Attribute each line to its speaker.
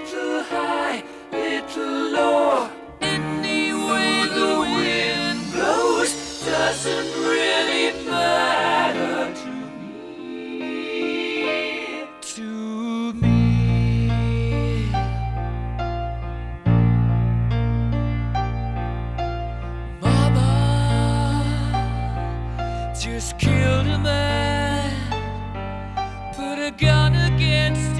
Speaker 1: Little high, little low. Any the wind blows doesn't really matter to me. To me. Mama just killed a man, put a gun against